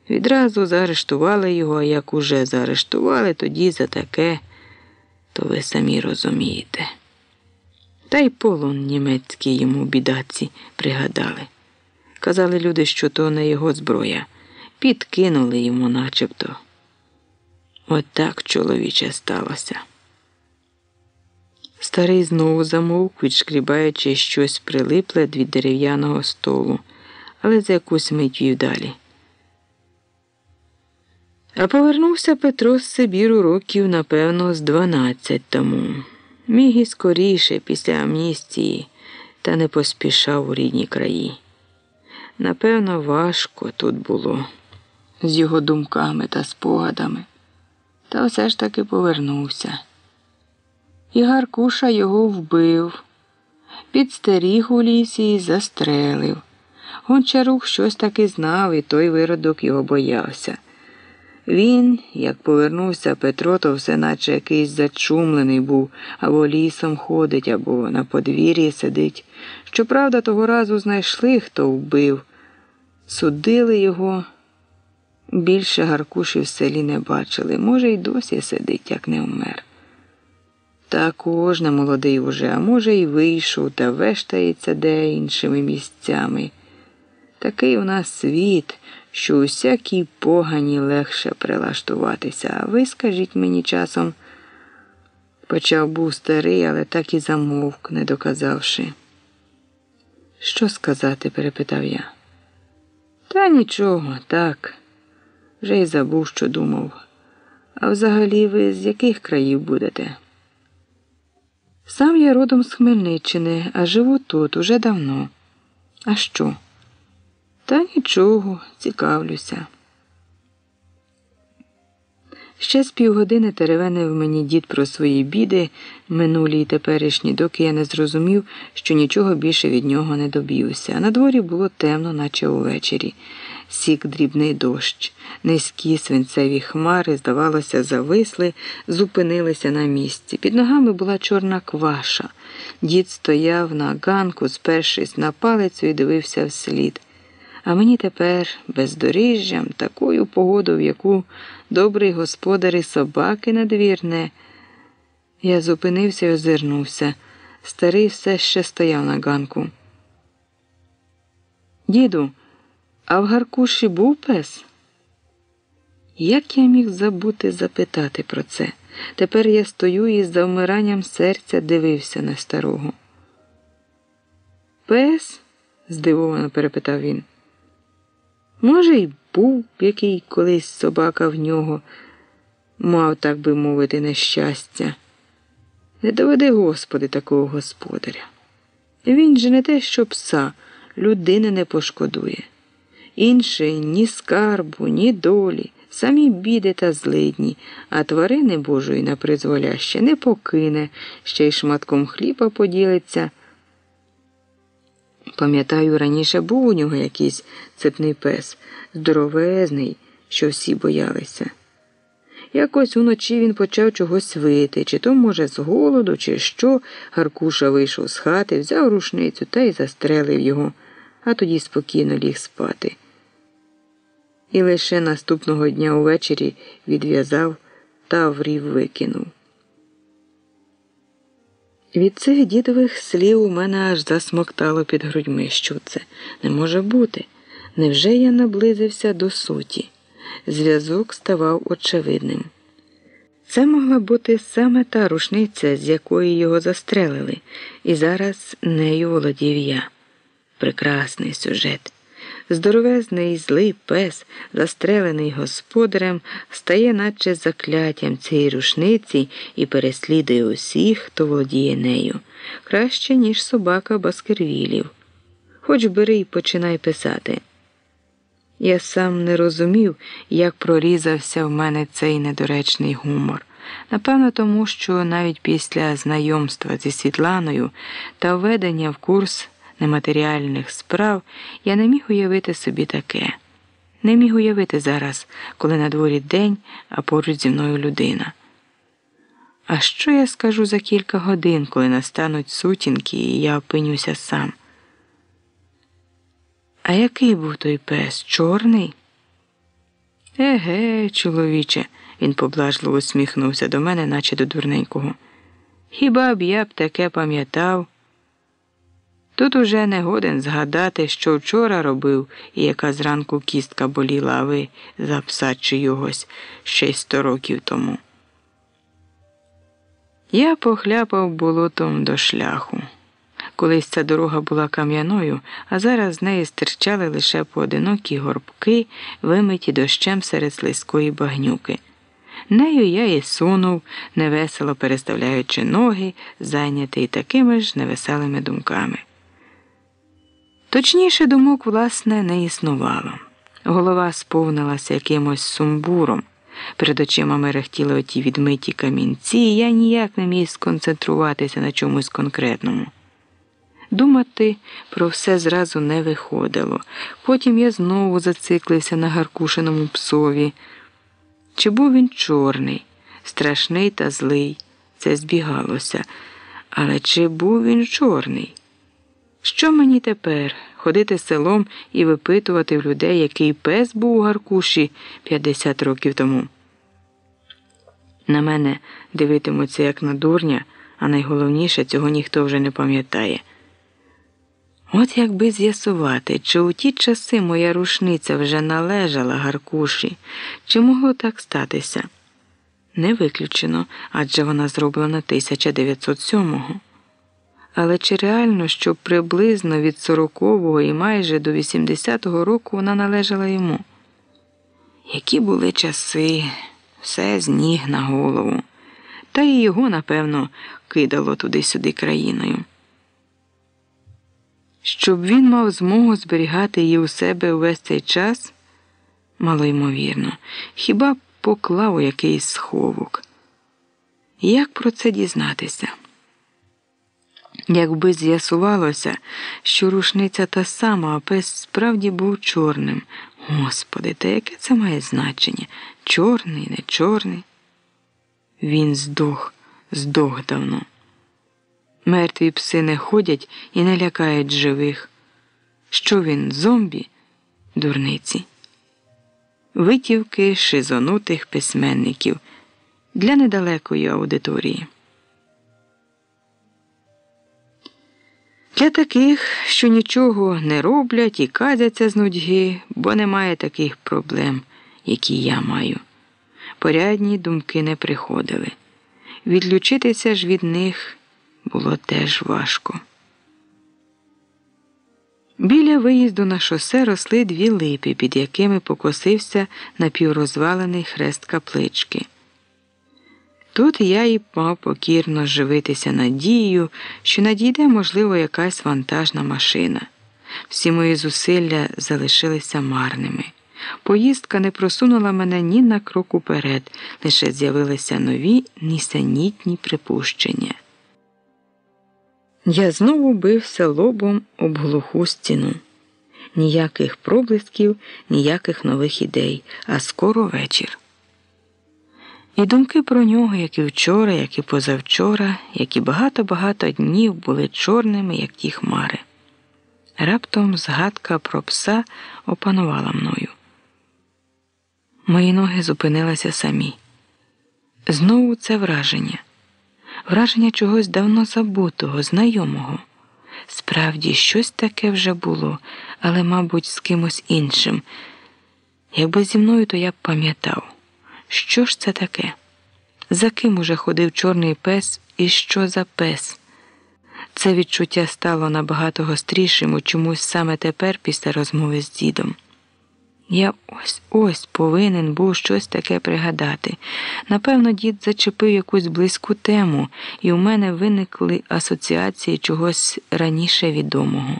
Відразу заарештували його, а як уже заарештували, тоді за таке, то ви самі розумієте. Та й полон німецький йому бідаці пригадали. Казали люди, що то не його зброя, підкинули йому начебто. От так, чоловіче, сталося. Старий знову замовк, відшкрібаючи щось прилипле від дерев'яного столу, але за якусь мить вів далі. А повернувся Петро з Сибіру років, напевно, з дванадцять тому. Міг і скоріше, після амністії, та не поспішав у рідні краї. Напевно, важко тут було з його думками та спогадами, та все ж таки повернувся. І Гаркуша його вбив, підстеріг у лісі і застрелив. Гончарук щось таки знав, і той виродок його боявся. Він, як повернувся Петро, то все наче якийсь зачумлений був, або лісом ходить, або на подвір'ї сидить. Щоправда, того разу знайшли, хто вбив. Судили його. Більше Гаркуші в селі не бачили. Може, й досі сидить, як не вмер. Також не молодий уже, а може, і вийшов та вештається де іншими місцями. Такий у нас світ, що усякій погані легше прилаштуватися. А ви скажіть мені часом, почав був старий, але так і замовк, не доказавши. Що сказати? перепитав я. Та нічого, так. Вже й забув, що думав. А взагалі ви з яких країв будете? Сам я родом з Хмельниччини, а живу тут уже давно. А що? Та нічого, цікавлюся. Ще з півгодини теревенив мені дід про свої біди, минулі й теперішні, доки я не зрозумів, що нічого більше від нього не доб'юся. На дворі було темно, наче увечері. Сік дрібний дощ, низькі свинцеві хмари, здавалося, зависли, зупинилися на місці. Під ногами була чорна кваша. Дід стояв на ганку, спершись на палицю і дивився вслід. А мені тепер бездоріжжям, такою погоду, в яку добрий господар і собаки надвірне. Я зупинився і озирнувся. Старий все ще стояв на ганку. Діду, а в Гаркуші був пес? Як я міг забути запитати про це? Тепер я стою і з завмиранням серця дивився на старого. Пес? здивовано перепитав він. Може, й був який колись собака в нього, мав, так би мовити, нещастя. Не доведи, Господи, такого господаря. Він же не те, що пса, людини не пошкодує. Інше ні скарбу, ні долі, самі біди та злидні, а тварини Божої на призволяще не покине, ще й шматком хліба поділиться. Пам'ятаю, раніше був у нього якийсь цепний пес, здоровезний, що всі боялися. Якось уночі він почав чогось вити, чи то, може, з голоду, чи що. Гаркуша вийшов з хати, взяв рушницю та й застрелив його, а тоді спокійно ліг спати. І лише наступного дня увечері відв'язав та врів викинув. Від цих дідових слів у мене аж засмоктало під грудьми. Що це не може бути? Невже я наблизився до суті? Зв'язок ставав очевидним. Це могла бути саме та рушниця, з якої його застрелили, і зараз нею володів я. Прекрасний сюжет. Здоровезний злий пес, застрелений господарем, стає наче закляттям цієї рушниці і переслідує усіх, хто володіє нею, краще, ніж собака Баскервілів. Хоч бери й починай писати. Я сам не розумів, як прорізався в мене цей недоречний гумор. Напевно, тому що навіть після знайомства зі Світланою та введення в курс нематеріальних справ я не міг уявити собі таке. Не міг уявити зараз, коли на дворі день, а поруч зі мною людина. А що я скажу за кілька годин, коли настануть сутінки, і я опинюся сам? А який був той пес? Чорний? Еге, чоловіче, він поблажливо усміхнувся до мене, наче до дурненького. Хіба б я б таке пам'ятав? Тут уже не годен згадати, що вчора робив і яка зранку кістка боліла, а ви за пса чийогось ще й сто років тому. Я похляпав болотом до шляху. Колись ця дорога була кам'яною, а зараз з неї стирчали лише поодинокі горбки, вимиті дощем серед слизької багнюки. Нею я і сунув, невесело переставляючи ноги, зайнятий такими ж невеселими думками. Точніше думок, власне, не існувало. Голова сповнилася якимось сумбуром. Перед очима мерехтіли оті відмиті камінці, і я ніяк не міг сконцентруватися на чомусь конкретному. Думати про все зразу не виходило. Потім я знову зациклився на гаркушеному псові. Чи був він чорний, страшний та злий? Це збігалося. Але чи був він чорний? Що мені тепер ходити селом і випитувати в людей, який пес був у Гаркуші 50 років тому? На мене дивитимуться як на дурня. а найголовніше цього ніхто вже не пам'ятає. От якби з'ясувати, чи у ті часи моя рушниця вже належала Гаркуші, чи могло так статися? Не виключено, адже вона зроблена 1907-го. Але чи реально, що приблизно від 40-го і майже до 80-го року вона належала йому? Які були часи, все з ніг на голову, та й його, напевно, кидало туди-сюди країною. Щоб він мав змогу зберігати її у себе увесь цей час, малоймовірно, хіба поклав у якийсь сховок. Як про це дізнатися? Якби з'ясувалося, що рушниця та сама, а пес справді був чорним. Господи, та яке це має значення? Чорний, не чорний? Він здох, здох давно. Мертві пси не ходять і не лякають живих. Що він, зомбі? Дурниці. Витівки шизонутих письменників для недалекої аудиторії. Для таких, що нічого не роблять і казяться з нудьги, бо немає таких проблем, які я маю. Порядні думки не приходили. Відлучитися ж від них було теж важко. Біля виїзду на шосе росли дві липи, під якими покосився напіврозвалений хрест каплички. Тут я і мав покірно живитися надією, що надійде, можливо, якась вантажна машина. Всі мої зусилля залишилися марними. Поїздка не просунула мене ні на крок уперед, лише з'явилися нові нісенітні припущення. Я знову бився лобом об глуху стіну. Ніяких проблисків, ніяких нових ідей, а скоро вечір. І думки про нього, як і вчора, як і позавчора, як і багато-багато днів були чорними, як ті хмари. Раптом згадка про пса опанувала мною. Мої ноги зупинилися самі. Знову це враження, враження чогось давно забутого, знайомого. Справді, щось таке вже було, але, мабуть, з кимось іншим. Якби зі мною, то я б пам'ятав. Що ж це таке? За ким уже ходив чорний пес і що за пес? Це відчуття стало набагато гострішим у чомусь саме тепер після розмови з дідом. Я ось ось повинен був щось таке пригадати. Напевно, дід зачепив якусь близьку тему, і у мене виникли асоціації чогось раніше відомого.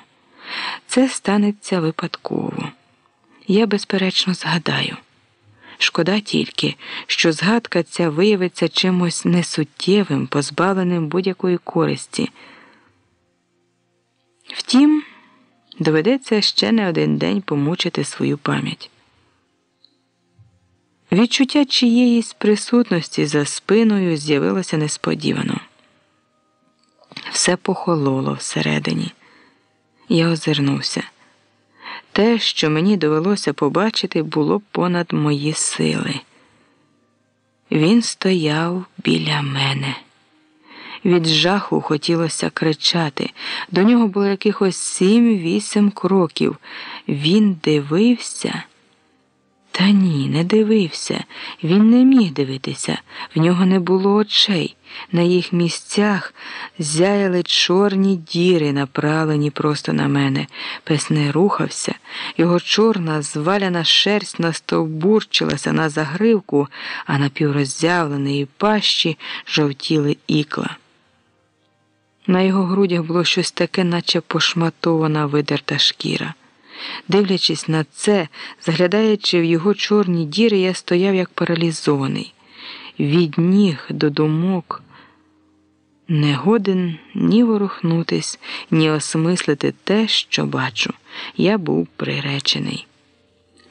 Це станеться випадково. Я, безперечно, згадаю. Шкода тільки, що згадка ця виявиться чимось несуттєвим, позбавленим будь-якої користі. Втім, доведеться ще не один день помучити свою пам'ять. Відчуття чиєїсь присутності за спиною з'явилося несподівано. Все похололо всередині. Я озирнувся. Те, що мені довелося побачити, було понад мої сили. Він стояв біля мене. Від жаху хотілося кричати. До нього було якихось сім-вісім кроків. Він дивився. Та ні, не дивився. Він не міг дивитися, в нього не було очей. На їх місцях зяяли чорні діри, направлені просто на мене. Пес не рухався, його чорна, зваляна шерсть настовбурчилася на загривку, а на півроззявленої пащі жовтіли ікла. На його грудях було щось таке, наче пошматована видерта шкіра. Дивлячись на це, заглядаючи в його чорні діри, я стояв як паралізований. Від ніг до думок не годен ні ворухнутись, ні осмислити те, що бачу. Я був приречений.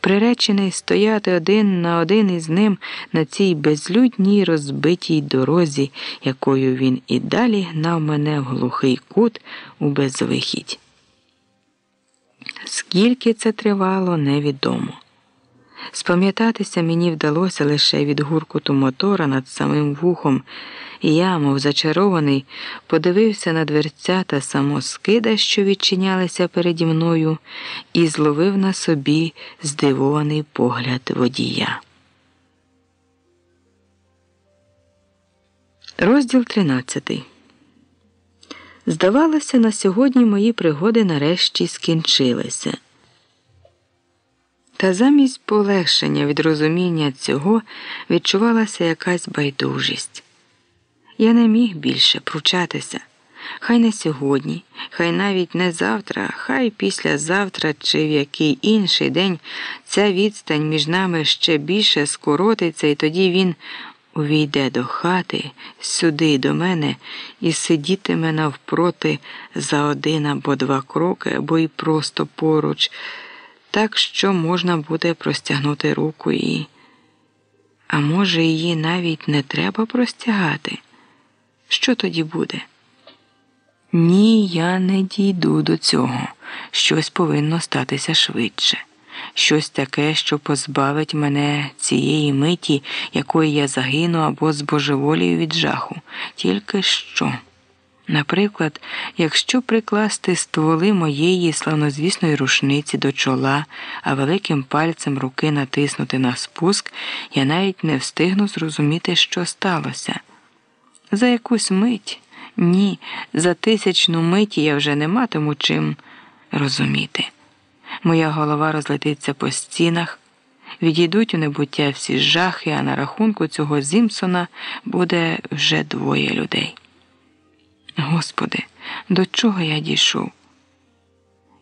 Приречений стояти один на один із ним на цій безлюдній розбитій дорозі, якою він і далі гнав мене в глухий кут у безвихідь. Скільки це тривало, невідомо. Спам'ятатися мені вдалося лише від гуркоту мотора над самим вухом, і я, мов зачарований, подивився на дверця та самоскида, що відчинялися переді мною, і зловив на собі здивований погляд водія. Розділ 13 Здавалося, на сьогодні мої пригоди нарешті скінчилися. Та замість полегшення від розуміння цього відчувалася якась байдужість. Я не міг більше пручатися. Хай не сьогодні, хай навіть не завтра, хай післязавтра чи в який інший день ця відстань між нами ще більше скоротиться, і тоді він увійде до хати, сюди до мене, і сидітиме навпроти за один або два кроки, або й просто поруч так що можна буде простягнути руку і. А може, її навіть не треба простягати? Що тоді буде? Ні, я не дійду до цього. Щось повинно статися швидше, щось таке, що позбавить мене цієї миті, якої я загину або збожеволію від жаху. Тільки що. Наприклад, якщо прикласти стволи моєї славнозвісної рушниці до чола, а великим пальцем руки натиснути на спуск, я навіть не встигну зрозуміти, що сталося. За якусь мить, ні, за тисячну мить я вже не матиму чим розуміти. Моя голова розлетиться по стінах, відійдуть у небуття всі жахи, а на рахунку цього Зімсона буде вже двоє людей. Господи, до чого я дійшов?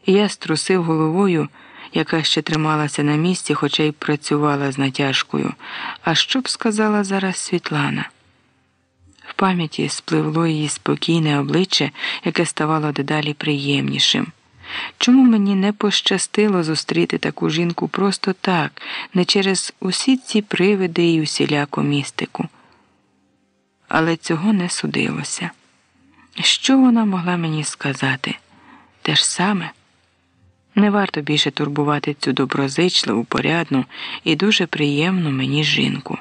Я струсив головою, яка ще трималася на місці, хоча й працювала з натяжкою. А що б сказала зараз Світлана? В пам'яті спливло її спокійне обличчя, яке ставало дедалі приємнішим. Чому мені не пощастило зустріти таку жінку просто так, не через усі ці привиди і усіляку містику? Але цього не судилося. Що вона могла мені сказати? Те ж саме? Не варто більше турбувати цю доброзичливу, порядну і дуже приємну мені жінку.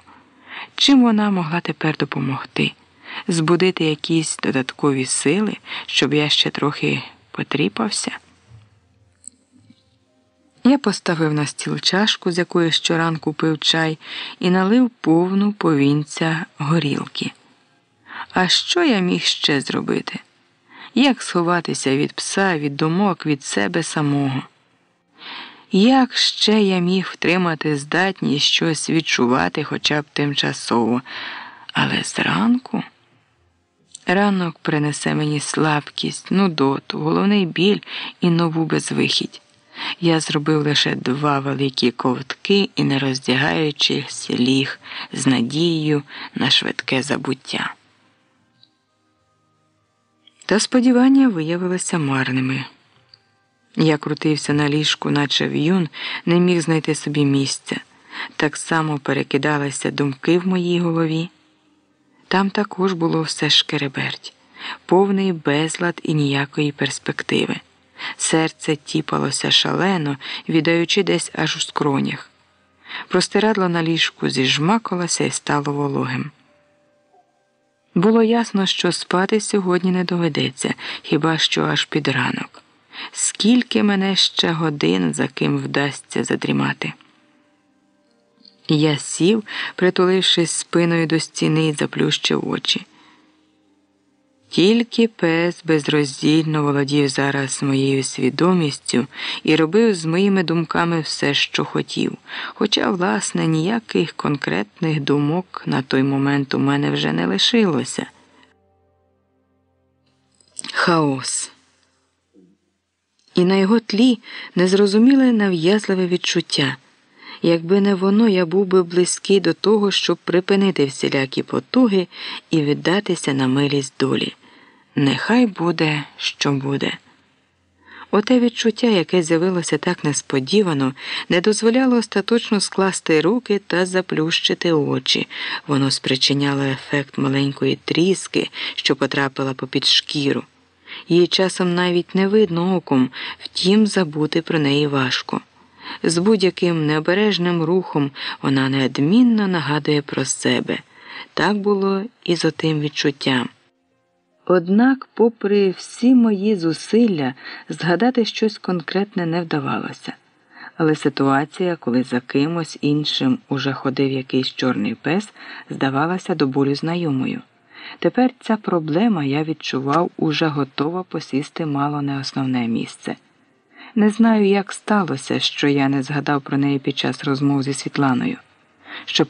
Чим вона могла тепер допомогти? Збудити якісь додаткові сили, щоб я ще трохи потріпався? Я поставив на стіл чашку, з якої щоранку пив чай, і налив повну повінця горілки. А що я міг ще зробити? Як сховатися від пса, від думок, від себе самого? Як ще я міг втримати здатність щось відчувати хоча б тимчасово, але зранку ранок принесе мені слабкість, нудоту, головний біль і нову безвихідь. Я зробив лише два великі ковтки і, не роздягаючись, ліг з надією на швидке забуття. Та сподівання виявилися марними. Я крутився на ліжку, наче в'юн, не міг знайти собі місця. Так само перекидалися думки в моїй голові. Там також було все шкереберть, повний безлад і ніякої перспективи. Серце тіпалося шалено, віддаючи десь аж у скронях. Простирадло на ліжку зіжмакалося і стало вологим. Було ясно, що спати сьогодні не доведеться, хіба що аж під ранок. Скільки мене ще годин за ким вдасться задрімати? Я сів, притулившись спиною до стіни і заплющив очі. Тільки пес безроздільно володів зараз моєю свідомістю і робив з моїми думками все, що хотів, хоча, власне, ніяких конкретних думок на той момент у мене вже не лишилося. Хаос. І на його тлі незрозуміле нав'язливе відчуття. Якби не воно, я був би близький до того, щоб припинити всілякі потуги і віддатися на милість долі. Нехай буде, що буде. Оте відчуття, яке з'явилося так несподівано, не дозволяло остаточно скласти руки та заплющити очі. Воно спричиняло ефект маленької тріски, що потрапила попід шкіру. Її часом навіть не видно оком, втім, забути про неї важко. З будь-яким необережним рухом вона неодмінно нагадує про себе. Так було і з отим відчуттям. Однак, попри всі мої зусилля, згадати щось конкретне не вдавалося. Але ситуація, коли за кимось іншим уже ходив якийсь чорний пес, здавалася до болю знайомою. Тепер ця проблема, я відчував, уже готова посісти мало не основне місце. Не знаю, як сталося, що я не згадав про неї під час розмов зі Світланою. Що